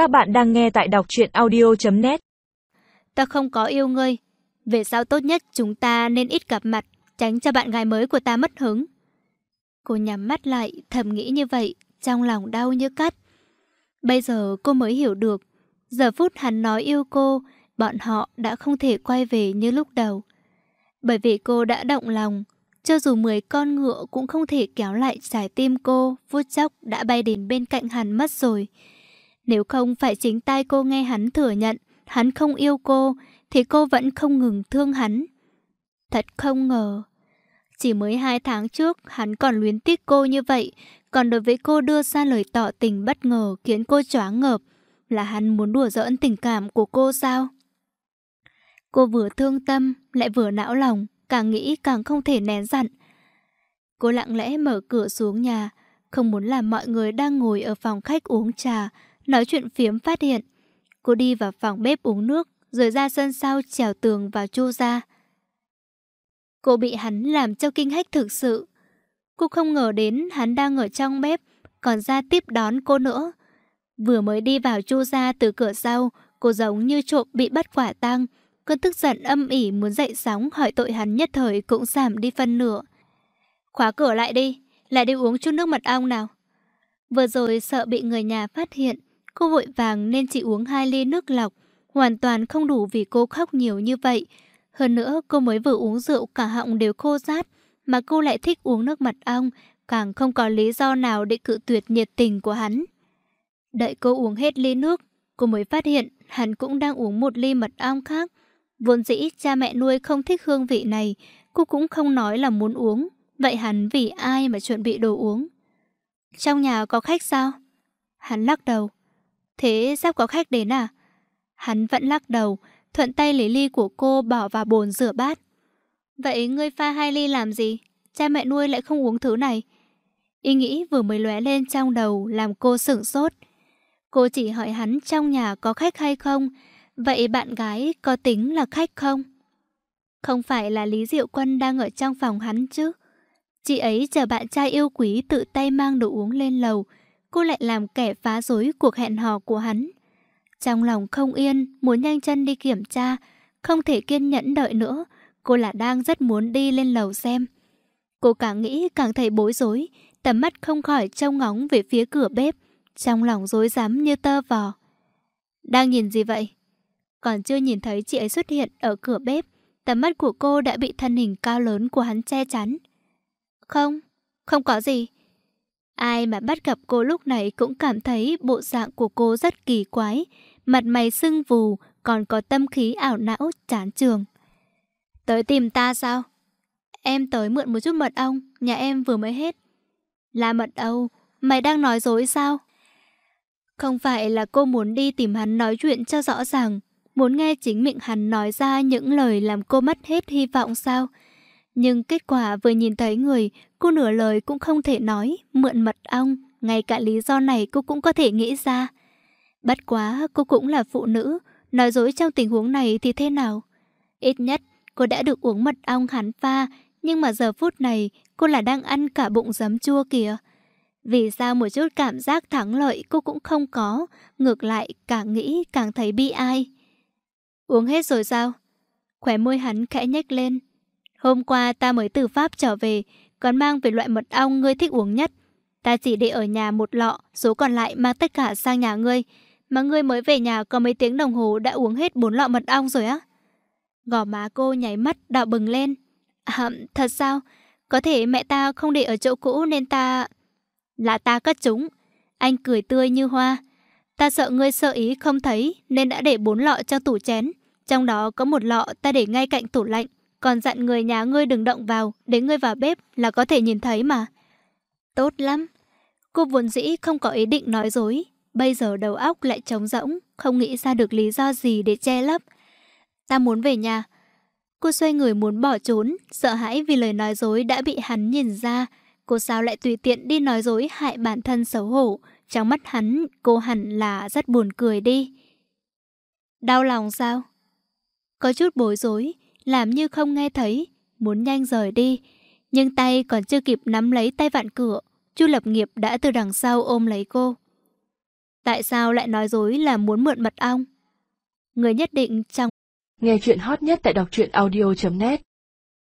Các bạn đang nghe tại đọc truyện audio.net Ta không có yêu ngươi. Về sau tốt nhất chúng ta nên ít gặp mặt, tránh cho bạn gái mới của ta mất hứng. Cô nhắm mắt lại, thầm nghĩ như vậy, trong lòng đau như cắt. Bây giờ cô mới hiểu được, giờ phút hắn nói yêu cô, bọn họ đã không thể quay về như lúc đầu. Bởi vì cô đã động lòng, cho dù 10 con ngựa cũng không thể kéo lại trái tim cô, phút chốc đã bay đến bên cạnh hắn mất rồi. Nếu không phải chính tay cô nghe hắn thừa nhận, hắn không yêu cô, thì cô vẫn không ngừng thương hắn. Thật không ngờ. Chỉ mới hai tháng trước, hắn còn luyến tiếc cô như vậy, còn đối với cô đưa ra lời tỏ tình bất ngờ khiến cô choáng ngợp. Là hắn muốn đùa giỡn tình cảm của cô sao? Cô vừa thương tâm, lại vừa não lòng, càng nghĩ càng không thể nén giận. Cô lặng lẽ mở cửa xuống nhà, không muốn làm mọi người đang ngồi ở phòng khách uống trà, nói chuyện phiếm phát hiện. Cô đi vào phòng bếp uống nước, rồi ra sân sau trèo tường vào chu ra. Cô bị hắn làm cho kinh hách thực sự. Cô không ngờ đến hắn đang ở trong bếp, còn ra tiếp đón cô nữa. Vừa mới đi vào chu ra từ cửa sau, cô giống như trộm bị bắt quả tang, Cơn tức giận âm ỉ muốn dậy sóng hỏi tội hắn nhất thời cũng giảm đi phân nửa. Khóa cửa lại đi, lại đi uống chút nước mật ong nào. Vừa rồi sợ bị người nhà phát hiện, cô vội vàng nên chỉ uống hai ly nước lọc, hoàn toàn không đủ vì cô khóc nhiều như vậy. Hơn nữa cô mới vừa uống rượu cả họng đều khô rát, mà cô lại thích uống nước mật ong, càng không có lý do nào để cự tuyệt nhiệt tình của hắn. Đợi cô uống hết ly nước, cô mới phát hiện hắn cũng đang uống một ly mật ong khác, Vốn dĩ cha mẹ nuôi không thích hương vị này, cô cũng không nói là muốn uống. Vậy hắn vì ai mà chuẩn bị đồ uống? Trong nhà có khách sao? Hắn lắc đầu. Thế sắp có khách đến à? Hắn vẫn lắc đầu, thuận tay lấy ly của cô bỏ vào bồn rửa bát. Vậy ngươi pha hai ly làm gì? Cha mẹ nuôi lại không uống thứ này. Ý nghĩ vừa mới lóe lên trong đầu làm cô sửng sốt. Cô chỉ hỏi hắn trong nhà có khách hay không, Vậy bạn gái có tính là khách không? Không phải là Lý Diệu Quân đang ở trong phòng hắn chứ? Chị ấy chờ bạn trai yêu quý tự tay mang đồ uống lên lầu, cô lại làm kẻ phá rối cuộc hẹn hò của hắn. Trong lòng không yên, muốn nhanh chân đi kiểm tra, không thể kiên nhẫn đợi nữa, cô là đang rất muốn đi lên lầu xem. Cô càng nghĩ càng thấy bối rối, tầm mắt không khỏi trông ngóng về phía cửa bếp, trong lòng rối rắm như tơ vò. Đang nhìn gì vậy? Còn chưa nhìn thấy chị ấy xuất hiện ở cửa bếp, tầm mắt của cô đã bị thân hình cao lớn của hắn che chắn. Không, không có gì. Ai mà bắt gặp cô lúc này cũng cảm thấy bộ dạng của cô rất kỳ quái, mặt mày sưng vù, còn có tâm khí ảo não, chán trường. Tới tìm ta sao? Em tới mượn một chút mật ong, nhà em vừa mới hết. Là mật ong, mày đang nói dối sao? Không phải là cô muốn đi tìm hắn nói chuyện cho rõ ràng, muốn nghe chính miệng hắn nói ra những lời làm cô mất hết hy vọng sao? Nhưng kết quả vừa nhìn thấy người, cô nửa lời cũng không thể nói, mượn mật ong, ngay cả lý do này cô cũng có thể nghĩ ra. Bất quá, cô cũng là phụ nữ, nói dối trong tình huống này thì thế nào? Ít nhất, cô đã được uống mật ong hắn pha, nhưng mà giờ phút này, cô là đang ăn cả bụng giấm chua kìa. Vì sao một chút cảm giác thắng lợi cô cũng không có, ngược lại càng nghĩ càng thấy bi ai. Uống hết rồi sao? Khỏe môi hắn khẽ nhếch lên. Hôm qua ta mới từ Pháp trở về, còn mang về loại mật ong ngươi thích uống nhất. Ta chỉ để ở nhà một lọ, số còn lại mang tất cả sang nhà ngươi. Mà ngươi mới về nhà có mấy tiếng đồng hồ đã uống hết bốn lọ mật ong rồi á. Gò má cô nháy mắt đỏ bừng lên. À, thật sao? Có thể mẹ ta không để ở chỗ cũ nên ta... Là ta cất chúng. Anh cười tươi như hoa. Ta sợ ngươi sợ ý không thấy nên đã để bốn lọ trong tủ chén. Trong đó có một lọ ta để ngay cạnh tủ lạnh, còn dặn người nhà ngươi đừng động vào, để ngươi vào bếp là có thể nhìn thấy mà. Tốt lắm. Cô vốn dĩ không có ý định nói dối, bây giờ đầu óc lại trống rỗng, không nghĩ ra được lý do gì để che lấp. Ta muốn về nhà. Cô xoay người muốn bỏ trốn, sợ hãi vì lời nói dối đã bị hắn nhìn ra. Cô sao lại tùy tiện đi nói dối hại bản thân xấu hổ. Trong mắt hắn, cô hẳn là rất buồn cười đi. Đau lòng sao? Có chút bối rối, làm như không nghe thấy, muốn nhanh rời đi. Nhưng tay còn chưa kịp nắm lấy tay vạn cửa, Chu Lập Nghiệp đã từ đằng sau ôm lấy cô. Tại sao lại nói dối là muốn mượn mật ong? Người nhất định trong Nghe chuyện hot nhất tại đọc truyện audio.net